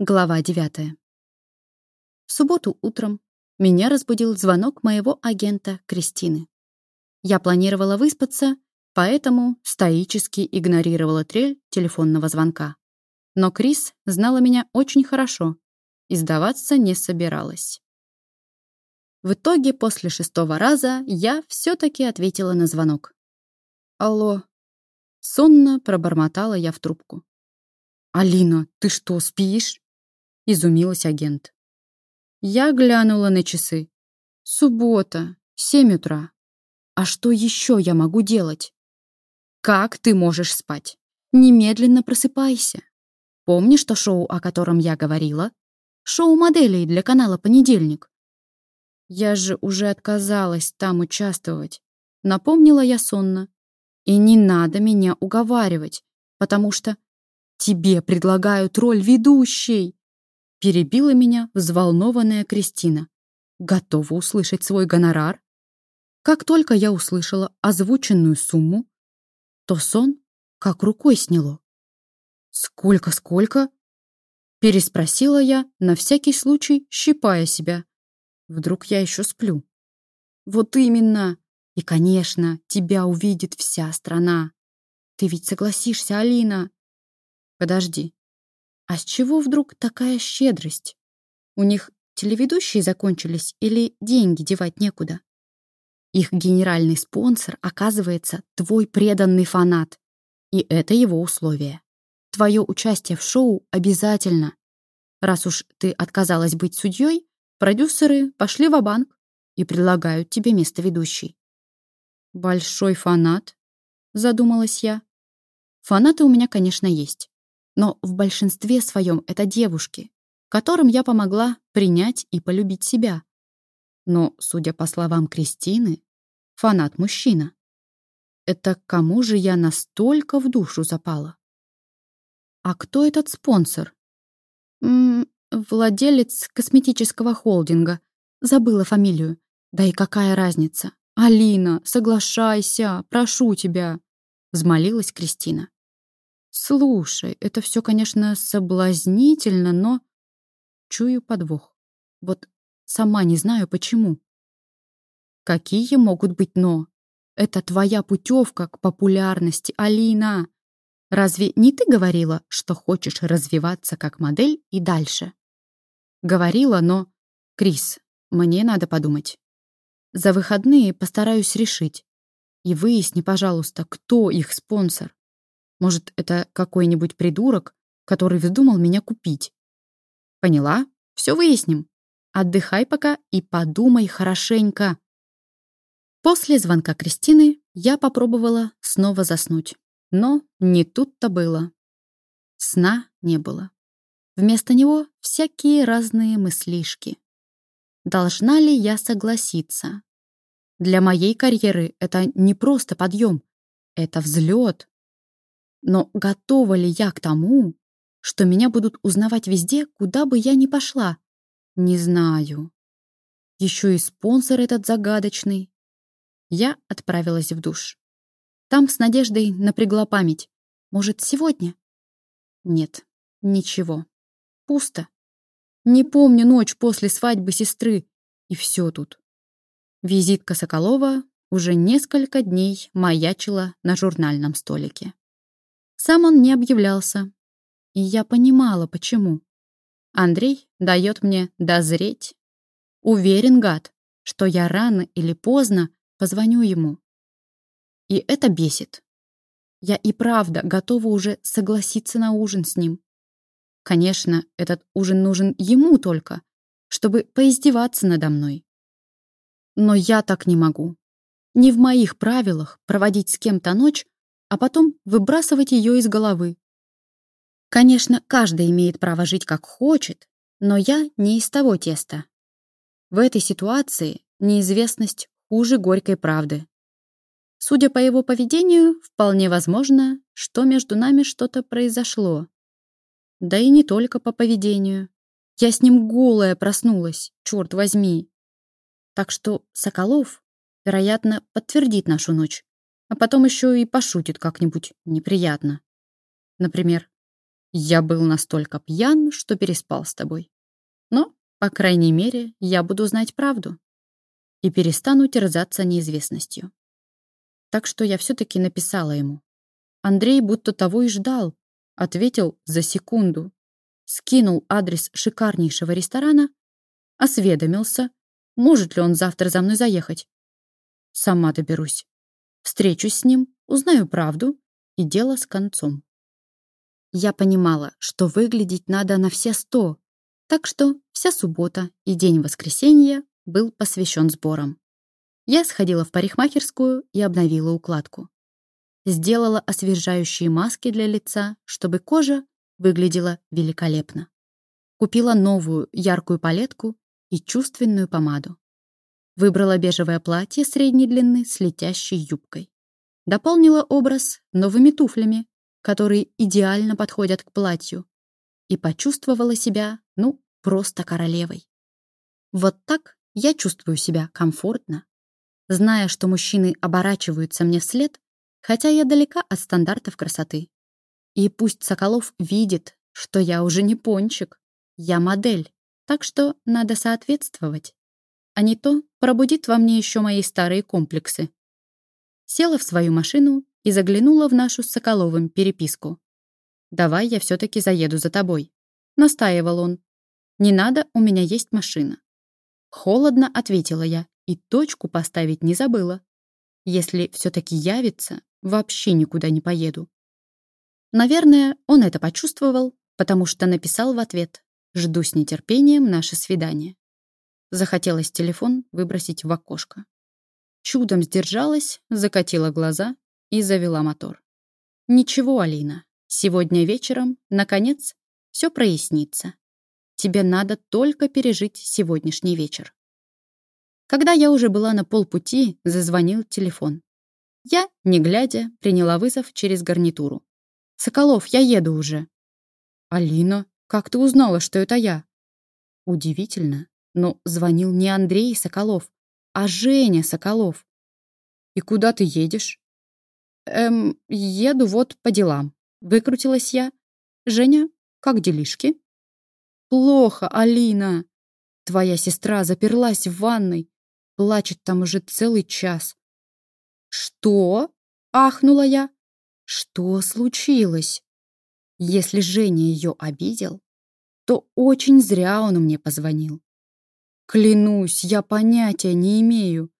Глава 9. В субботу утром меня разбудил звонок моего агента Кристины. Я планировала выспаться, поэтому стоически игнорировала трель телефонного звонка. Но Крис знала меня очень хорошо и сдаваться не собиралась. В итоге после шестого раза я все-таки ответила на звонок. «Алло». Сонно пробормотала я в трубку. «Алина, ты что, спишь?» Изумилась агент. Я глянула на часы. Суббота, семь утра. А что еще я могу делать? Как ты можешь спать? Немедленно просыпайся. Помнишь то шоу, о котором я говорила? Шоу моделей для канала «Понедельник». Я же уже отказалась там участвовать. Напомнила я сонно. И не надо меня уговаривать, потому что тебе предлагают роль ведущей. Перебила меня взволнованная Кристина. Готова услышать свой гонорар? Как только я услышала озвученную сумму, то сон как рукой сняло. «Сколько-сколько?» Переспросила я, на всякий случай щипая себя. Вдруг я еще сплю. «Вот именно! И, конечно, тебя увидит вся страна. Ты ведь согласишься, Алина?» «Подожди, а с чего вдруг такая щедрость? У них телеведущие закончились или деньги девать некуда? Их генеральный спонсор, оказывается, твой преданный фанат. И это его условие. Твое участие в шоу обязательно. Раз уж ты отказалась быть судьей, продюсеры пошли в банк и предлагают тебе место ведущей. «Большой фанат?» — задумалась я. «Фанаты у меня, конечно, есть но в большинстве своем это девушки, которым я помогла принять и полюбить себя. Но, судя по словам Кристины, фанат мужчина. Это кому же я настолько в душу запала? А кто этот спонсор? М -м, владелец косметического холдинга. Забыла фамилию. Да и какая разница? Алина, соглашайся, прошу тебя, взмолилась Кристина. Слушай, это все, конечно, соблазнительно, но... Чую подвох. Вот сама не знаю, почему. Какие могут быть «но»? Это твоя путевка к популярности, Алина. Разве не ты говорила, что хочешь развиваться как модель и дальше? Говорила, но... Крис, мне надо подумать. За выходные постараюсь решить. И выясни, пожалуйста, кто их спонсор. Может, это какой-нибудь придурок, который вздумал меня купить. Поняла? Все выясним. Отдыхай пока и подумай хорошенько. После звонка Кристины я попробовала снова заснуть. Но не тут-то было. Сна не было. Вместо него всякие разные мыслишки. Должна ли я согласиться? Для моей карьеры это не просто подъем, это взлет. Но готова ли я к тому, что меня будут узнавать везде, куда бы я ни пошла? Не знаю. Еще и спонсор этот загадочный. Я отправилась в душ. Там с надеждой напрягла память. Может, сегодня? Нет, ничего. Пусто. Не помню ночь после свадьбы сестры. И все тут. Визитка Соколова уже несколько дней маячила на журнальном столике. Сам он не объявлялся. И я понимала, почему. Андрей дает мне дозреть. Уверен, гад, что я рано или поздно позвоню ему. И это бесит. Я и правда готова уже согласиться на ужин с ним. Конечно, этот ужин нужен ему только, чтобы поиздеваться надо мной. Но я так не могу. Не в моих правилах проводить с кем-то ночь, а потом выбрасывать ее из головы. Конечно, каждый имеет право жить как хочет, но я не из того теста. В этой ситуации неизвестность хуже горькой правды. Судя по его поведению, вполне возможно, что между нами что-то произошло. Да и не только по поведению. Я с ним голая проснулась, черт возьми. Так что Соколов, вероятно, подтвердит нашу ночь а потом еще и пошутит как-нибудь неприятно. Например, Я был настолько пьян, что переспал с тобой. Но, по крайней мере, я буду знать правду и перестану терзаться неизвестностью. Так что я все-таки написала ему. Андрей будто того и ждал, ответил за секунду, скинул адрес шикарнейшего ресторана, осведомился, может ли он завтра за мной заехать. Сама доберусь. Встречусь с ним, узнаю правду, и дело с концом. Я понимала, что выглядеть надо на все сто, так что вся суббота и день воскресенья был посвящен сборам. Я сходила в парикмахерскую и обновила укладку. Сделала освежающие маски для лица, чтобы кожа выглядела великолепно. Купила новую яркую палетку и чувственную помаду. Выбрала бежевое платье средней длины с летящей юбкой. Дополнила образ новыми туфлями, которые идеально подходят к платью, и почувствовала себя, ну, просто королевой. Вот так я чувствую себя комфортно, зная, что мужчины оборачиваются мне вслед, хотя я далека от стандартов красоты. И пусть Соколов видит, что я уже не пончик, я модель, так что надо соответствовать. А не то пробудит во мне еще мои старые комплексы. Села в свою машину и заглянула в нашу с Соколовым переписку. «Давай я все-таки заеду за тобой», — настаивал он. «Не надо, у меня есть машина». Холодно ответила я и точку поставить не забыла. Если все-таки явится, вообще никуда не поеду. Наверное, он это почувствовал, потому что написал в ответ «Жду с нетерпением наше свидание». Захотелось телефон выбросить в окошко. Чудом сдержалась, закатила глаза и завела мотор. «Ничего, Алина, сегодня вечером, наконец, все прояснится. Тебе надо только пережить сегодняшний вечер». Когда я уже была на полпути, зазвонил телефон. Я, не глядя, приняла вызов через гарнитуру. «Соколов, я еду уже». «Алина, как ты узнала, что это я?» Удивительно, но звонил не Андрей Соколов, а Женя Соколов. «И куда ты едешь?» «Эм, еду вот по делам», — выкрутилась я. «Женя, как делишки?» «Плохо, Алина. Твоя сестра заперлась в ванной. Плачет там уже целый час». «Что?» — ахнула я. «Что случилось?» Если Женя ее обидел, то очень зря он мне позвонил. Клянусь, я понятия не имею.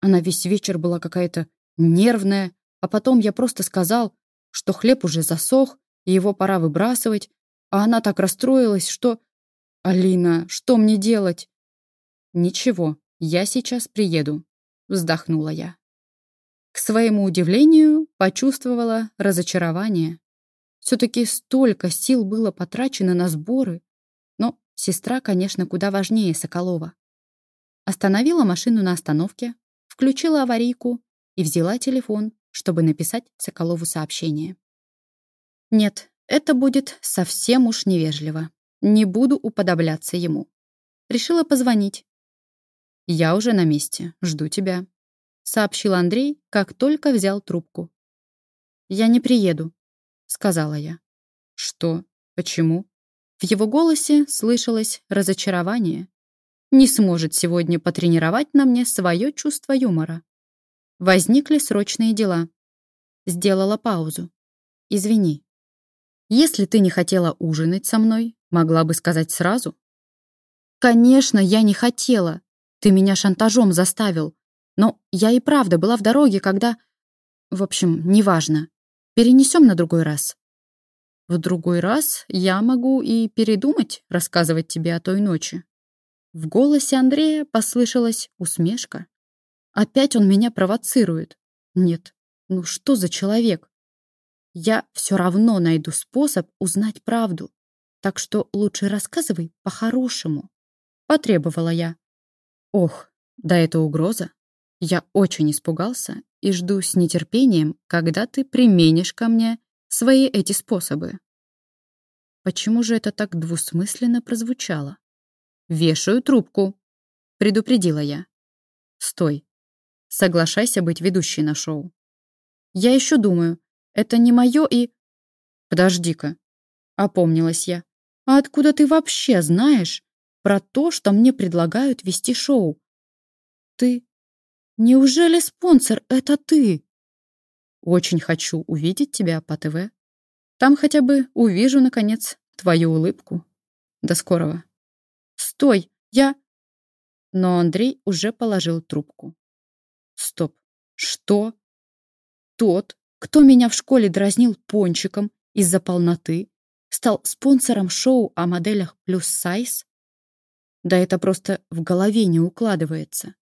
Она весь вечер была какая-то нервная, а потом я просто сказал, что хлеб уже засох, и его пора выбрасывать, а она так расстроилась, что... «Алина, что мне делать?» «Ничего, я сейчас приеду», — вздохнула я. К своему удивлению, почувствовала разочарование. Все-таки столько сил было потрачено на сборы. Сестра, конечно, куда важнее Соколова. Остановила машину на остановке, включила аварийку и взяла телефон, чтобы написать Соколову сообщение. Нет, это будет совсем уж невежливо. Не буду уподобляться ему. Решила позвонить. «Я уже на месте, жду тебя», — сообщил Андрей, как только взял трубку. «Я не приеду», — сказала я. «Что? Почему?» В его голосе слышалось разочарование. Не сможет сегодня потренировать на мне свое чувство юмора. Возникли срочные дела. Сделала паузу. «Извини. Если ты не хотела ужинать со мной, могла бы сказать сразу». «Конечно, я не хотела. Ты меня шантажом заставил. Но я и правда была в дороге, когда... В общем, неважно. Перенесем на другой раз. В другой раз я могу и передумать рассказывать тебе о той ночи. В голосе Андрея послышалась усмешка. Опять он меня провоцирует. Нет, ну что за человек? Я все равно найду способ узнать правду. Так что лучше рассказывай по-хорошему. Потребовала я. Ох, да это угроза. Я очень испугался и жду с нетерпением, когда ты применишь ко мне свои эти способы. Почему же это так двусмысленно прозвучало? «Вешаю трубку», — предупредила я. «Стой. Соглашайся быть ведущей на шоу». «Я еще думаю, это не мое и...» «Подожди-ка. Опомнилась я. А откуда ты вообще знаешь про то, что мне предлагают вести шоу? Ты... Неужели спонсор — это ты? Очень хочу увидеть тебя по ТВ. Там хотя бы увижу, наконец, твою улыбку. До скорого. Стой, я... Но Андрей уже положил трубку. Стоп. Что? Тот, кто меня в школе дразнил пончиком из-за полноты, стал спонсором шоу о моделях плюс сайз? Да это просто в голове не укладывается.